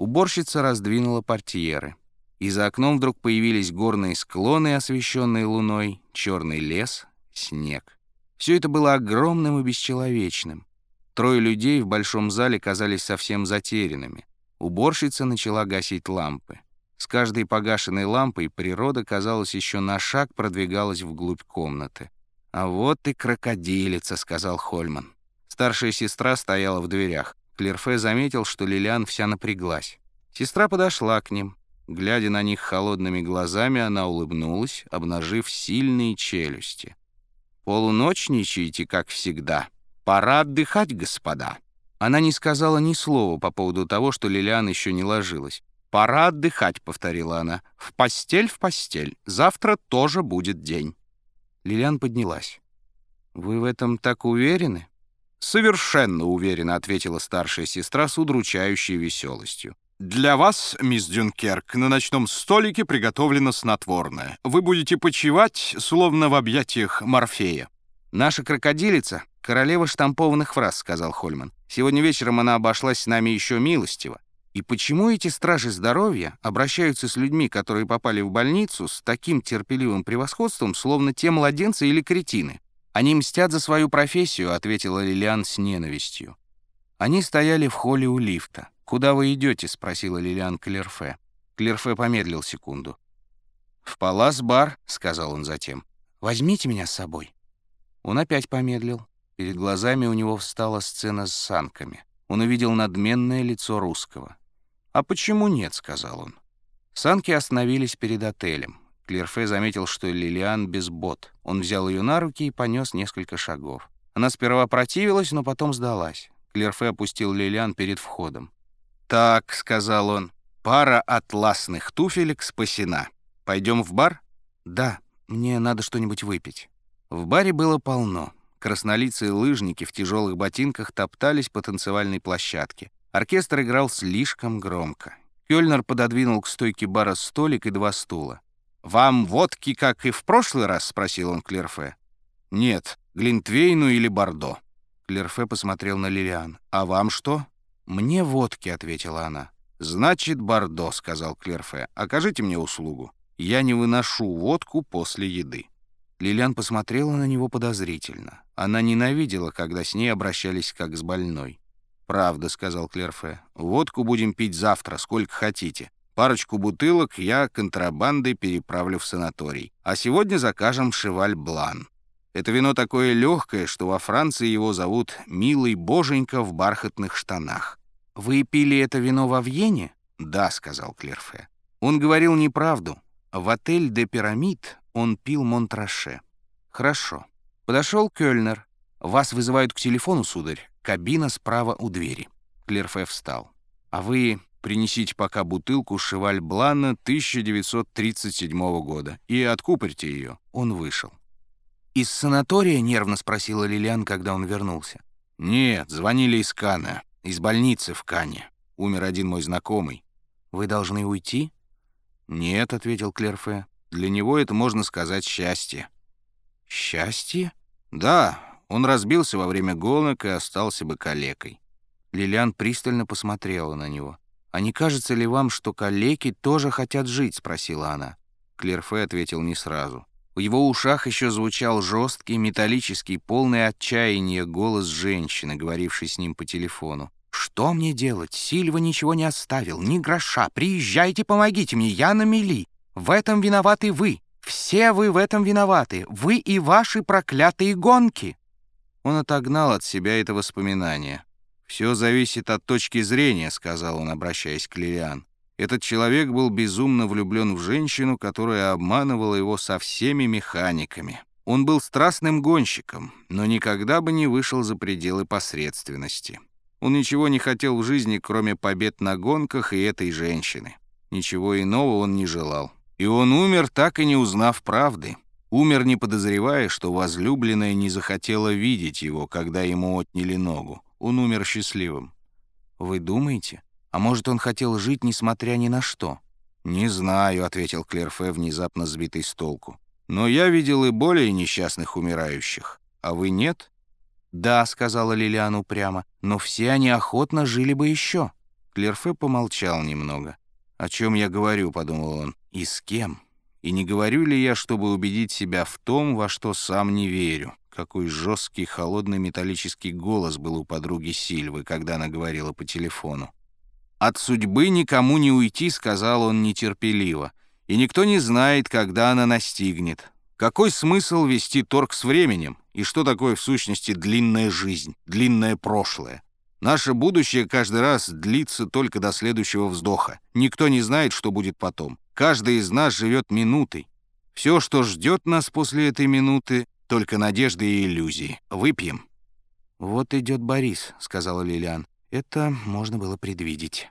Уборщица раздвинула портьеры. И за окном вдруг появились горные склоны, освещенные луной, черный лес, снег. Все это было огромным и бесчеловечным. Трое людей в большом зале казались совсем затерянными. Уборщица начала гасить лампы. С каждой погашенной лампой природа, казалось, еще на шаг продвигалась вглубь комнаты. «А вот и крокодилица», — сказал Хольман. Старшая сестра стояла в дверях. Клерфе заметил, что Лилиан вся напряглась. Сестра подошла к ним. Глядя на них холодными глазами, она улыбнулась, обнажив сильные челюсти. «Полуночничаете, как всегда. Пора отдыхать, господа». Она не сказала ни слова по поводу того, что Лилиан еще не ложилась. «Пора отдыхать», — повторила она. «В постель, в постель. Завтра тоже будет день». Лилиан поднялась. «Вы в этом так уверены?» «Совершенно уверенно», — ответила старшая сестра с удручающей веселостью. «Для вас, мисс Дюнкерк, на ночном столике приготовлено снотворное. Вы будете почивать, словно в объятиях Морфея». «Наша крокодилица — королева штампованных фраз», — сказал Хольман. «Сегодня вечером она обошлась с нами еще милостиво. И почему эти стражи здоровья обращаются с людьми, которые попали в больницу, с таким терпеливым превосходством, словно те младенцы или кретины? Они мстят за свою профессию», — ответила Лилиан с ненавистью. Они стояли в холле у лифта. «Куда вы идете?» — спросила Лилиан Клерфе. Клерфе помедлил секунду. «В Палас-бар», — сказал он затем. «Возьмите меня с собой». Он опять помедлил. Перед глазами у него встала сцена с санками. Он увидел надменное лицо русского. «А почему нет?» — сказал он. Санки остановились перед отелем. Клерфе заметил, что Лилиан без бот. Он взял ее на руки и понес несколько шагов. Она сперва противилась, но потом сдалась. Клерфе опустил Лилиан перед входом. «Так», — сказал он, — «пара атласных туфелек спасена. Пойдем в бар?» «Да, мне надо что-нибудь выпить». В баре было полно. Краснолицые лыжники в тяжелых ботинках топтались по танцевальной площадке. Оркестр играл слишком громко. Кёльнер пододвинул к стойке бара столик и два стула. «Вам водки, как и в прошлый раз?» — спросил он Клерфе. «Нет, Глинтвейну или Бордо». Клерфе посмотрел на Лилиан. «А вам что?» «Мне водки», — ответила она. «Значит, Бордо», — сказал Клерфе. «Окажите мне услугу. Я не выношу водку после еды». Лилиан посмотрела на него подозрительно. Она ненавидела, когда с ней обращались как с больной. «Правда», — сказал Клерфе. «Водку будем пить завтра, сколько хотите. Парочку бутылок я контрабандой переправлю в санаторий. А сегодня закажем шеваль-блан. Это вино такое легкое, что во Франции его зовут «Милый боженька в бархатных штанах». «Вы пили это вино во Вьене?» «Да», — сказал Клерфе. Он говорил неправду. В отель «Де Пирамид» он пил Монтраше. «Хорошо». Подошел Кёльнер. «Вас вызывают к телефону, сударь. Кабина справа у двери». Клерфе встал. «А вы принесите пока бутылку «Шеваль Блана» 1937 года и откупорьте ее». Он вышел. «Из санатория?» — нервно спросила Лилиан, когда он вернулся. «Нет, звонили из Кана. Из больницы в Кане. Умер один мой знакомый. Вы должны уйти? Нет, ответил Клерфе. Для него это, можно сказать, счастье. Счастье? Да, он разбился во время гонок и остался бы калекой. Лилиан пристально посмотрела на него. «А не кажется ли вам, что калеки тоже хотят жить?» — спросила она. Клерфе ответил не сразу. В его ушах еще звучал жесткий, металлический, полный отчаяния голос женщины, говорившей с ним по телефону. «Что мне делать? Сильва ничего не оставил, ни гроша. Приезжайте, помогите мне, я на мели. В этом виноваты вы. Все вы в этом виноваты. Вы и ваши проклятые гонки». Он отогнал от себя это воспоминание. «Все зависит от точки зрения», — сказал он, обращаясь к Лилиан. Этот человек был безумно влюблен в женщину, которая обманывала его со всеми механиками. Он был страстным гонщиком, но никогда бы не вышел за пределы посредственности. Он ничего не хотел в жизни, кроме побед на гонках и этой женщины. Ничего иного он не желал. И он умер, так и не узнав правды. Умер, не подозревая, что возлюбленная не захотела видеть его, когда ему отняли ногу. Он умер счастливым. «Вы думаете?» А может, он хотел жить, несмотря ни на что? «Не знаю», — ответил Клерфе, внезапно сбитый с толку. «Но я видел и более несчастных умирающих. А вы нет?» «Да», — сказала Лилиан упрямо, — «но все они охотно жили бы еще». Клерфе помолчал немного. «О чем я говорю?» — подумал он. «И с кем? И не говорю ли я, чтобы убедить себя в том, во что сам не верю?» Какой жесткий, холодный металлический голос был у подруги Сильвы, когда она говорила по телефону. «От судьбы никому не уйти», — сказал он нетерпеливо. «И никто не знает, когда она настигнет. Какой смысл вести торг с временем? И что такое в сущности длинная жизнь, длинное прошлое? Наше будущее каждый раз длится только до следующего вздоха. Никто не знает, что будет потом. Каждый из нас живет минутой. Все, что ждет нас после этой минуты, только надежды и иллюзии. Выпьем». «Вот идет Борис», — сказала Лилиан. «Это можно было предвидеть».